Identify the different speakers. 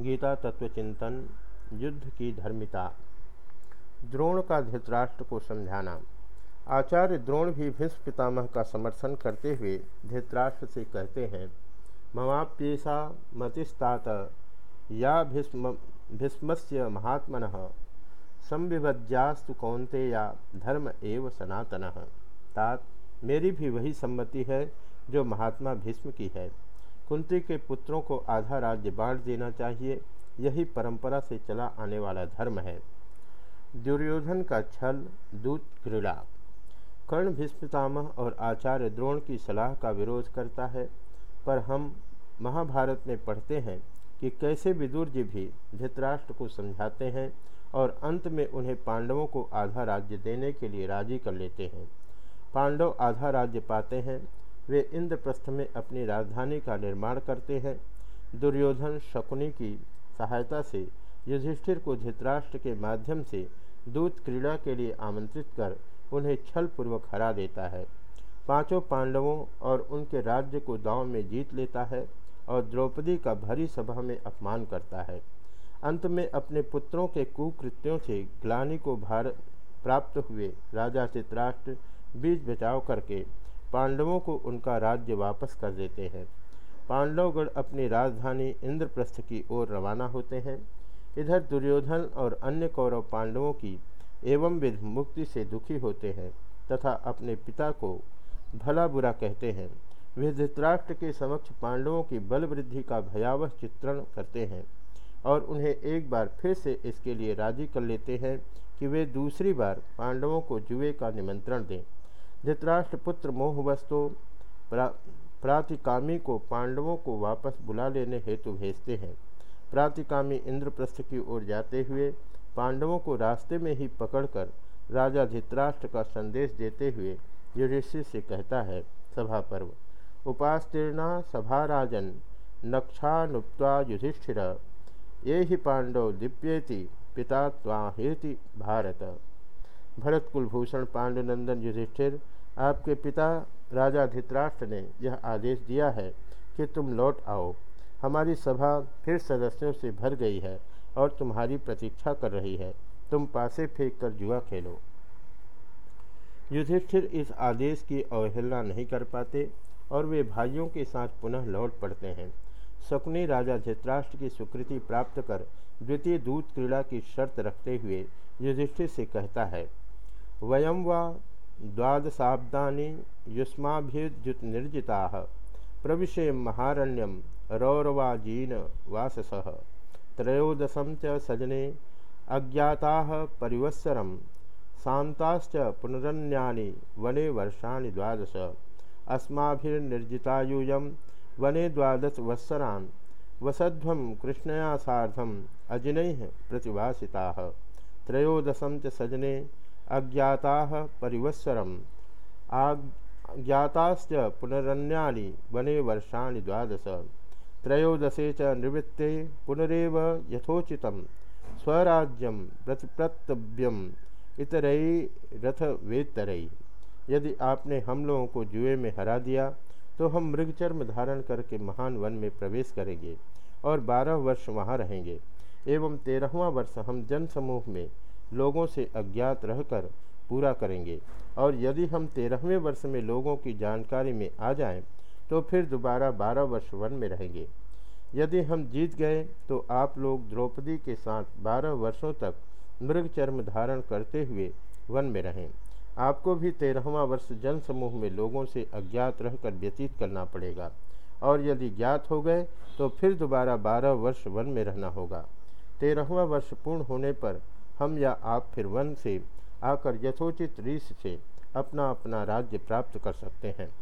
Speaker 1: गीता तत्वचिंतन युद्ध की धर्मिता। द्रोण का धृतराष्ट्र को समझाना। आचार्य द्रोण भी भीष्म पितामह का समर्थन करते हुए धृतराष्ट्र से कहते हैं, ममाप्येषा मतिस्तात या भीष्म, भीष्मस्य महात्मन संविभज्यास्तु कौंतेया धर्म एव सनातन। तात, मेरी भी वही सम्मति है जो महात्मा भीष्म की है। कुंती के पुत्रों को आधा राज्य बांट देना चाहिए, यही परंपरा से चला आने वाला धर्म है। दुर्योधन का छल, दूत क्रीड़ा कर्ण भीष्मतामह और आचार्य द्रोण की सलाह का विरोध करता है, पर हम महाभारत में पढ़ते हैं कि कैसे विदुर जी भी धृतराष्ट्र को समझाते हैं और अंत में उन्हें पांडवों को आधा राज्य देने के लिए राज़ी कर लेते हैं। पांडव आधा राज्य पाते हैं वे इंद्रप्रस्थ में अपनी राजधानी का निर्माण करते हैं। दुर्योधन शकुनी की सहायता से युधिष्ठिर को धृतराष्ट्र के माध्यम से दूत क्रीड़ा के लिए आमंत्रित कर उन्हें छल पूर्वक हरा देता है। पाँचों पांडवों और उनके राज्य को दांव में जीत लेता है और द्रौपदी का भरी सभा में अपमान करता है। अंत में अपने पुत्रों के कुकृत्यों से ग्लानी को भार प्राप्त हुए राजा चित्राष्ट्र बीज बचाव करके पांडवों को उनका राज्य वापस कर देते हैं। पांडवगढ़ अपनी राजधानी इंद्रप्रस्थ की ओर रवाना होते हैं। इधर दुर्योधन और अन्य कौरव पांडवों की एवं विध मुक्ति से दुखी होते हैं तथा अपने पिता को भला बुरा कहते हैं। वे धृतराष्ट्र के समक्ष पांडवों की बल वृद्धि का भयावह चित्रण करते हैं और उन्हें एक बार फिर से इसके लिए राज़ी कर लेते हैं कि वे दूसरी बार पांडवों को जुए का निमंत्रण दें। धृतराष्ट्र पुत्र मोहवस्तो प्रा, प्रातिकामी को पांडवों को वापस बुला लेने हेतु भेजते हैं। प्रातिकामी इंद्रप्रस्थ की ओर जाते हुए पांडवों को रास्ते में ही पकड़कर राजा धृतराष्ट्र का संदेश देते हुए युधिष्ठिर से कहता है सभा पर्व उपास्तीर्णा सभा राजन नक्षानुप्ता युधिष्ठिर ये ही पांडव दिव्येति पिता त्वाहेति भारत। भरत कुलभूषण पांडुनंदन युधिष्ठिर आपके पिता राजा धित्राष्ट्र ने यह आदेश दिया है कि तुम लौट आओ। हमारी सभा फिर सदस्यों से भर गई है और तुम्हारी प्रतीक्षा कर रही है। तुम पासे फेंक कर जुआ खेलो। युधिष्ठिर इस आदेश की अवहेलना नहीं कर पाते और वे भाइयों के साथ पुनः लौट पड़ते हैं। शकुनी राजा धृतराष्ट्र की स्वीकृति प्राप्त कर द्वितीय दूत क्रीड़ा की शर्त रखते हुए युधिष्ठिर से कहता है वयम व द्वादशाब्दानि निर्जिता प्रविशे महारण्यम रौरवाजीन वासस। त्रयोदशम च सजने अज्ञाता परिवत्सरम शांताश्च पुनरन्यानि वने वर्षा द्वादश। अस्माभिर्निर्जितायूयं वने द्वादश वत्सरान् वसध्वं कृष्णया सार्धम् अजिनैः प्रतिभासिताः। सजने अज्ञाता परिवत्सरम। आज्ञाताश्च पुनरन्यानि, वने वर्षाणि द्वादश। त्रयोदशे च निवृत्ते पुनरेव यथोचित प्रतिप्रतव्यम इतरई रथ वेतरई यदि आपने हम लोगों को जुए में हरा दिया तो हम मृगचर्म धारण करके महान वन में प्रवेश करेंगे और बारह वर्ष वहाँ रहेंगे। एवं तेरहवा वर्ष हम जनसमूह में लोगों से अज्ञात रहकर पूरा करेंगे। और यदि हम तेरहवें वर्ष में लोगों की जानकारी में आ जाएँ, तो फिर दोबारा बारह वर्ष वन में रहेंगे। यदि हम जीत गए तो आप लोग द्रौपदी के साथ बारह वर्षों तक मृग चर्म धारण करते हुए वन में रहें। आपको भी तेरहवा वर्ष जन समूह में लोगों से अज्ञात रहकर व्यतीत करना पड़ेगा। और यदि ज्ञात हो गए तो फिर दोबारा बारह वर्ष वन में रहना होगा। तेरहवा वर्ष पूर्ण होने पर हम या आप फिर वन से आकर यथोचित रीस से अपना अपना राज्य प्राप्त कर सकते हैं।